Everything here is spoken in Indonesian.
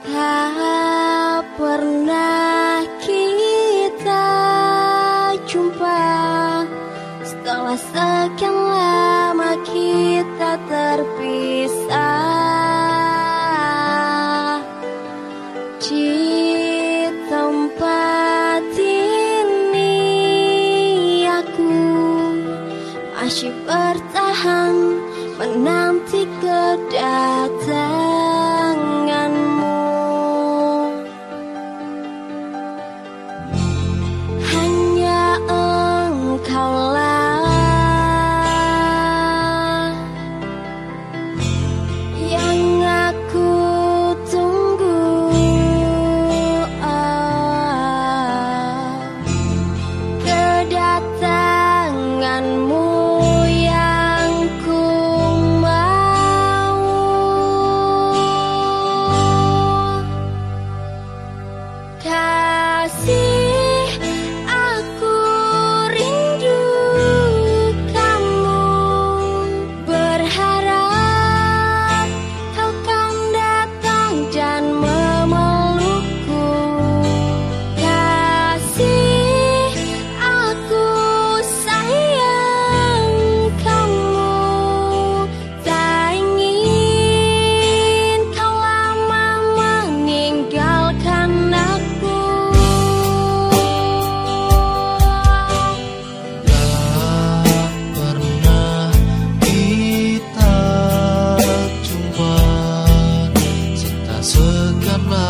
Tak pernah kita jumpa. Setelah sekian lama kita terpisah. 这干嘛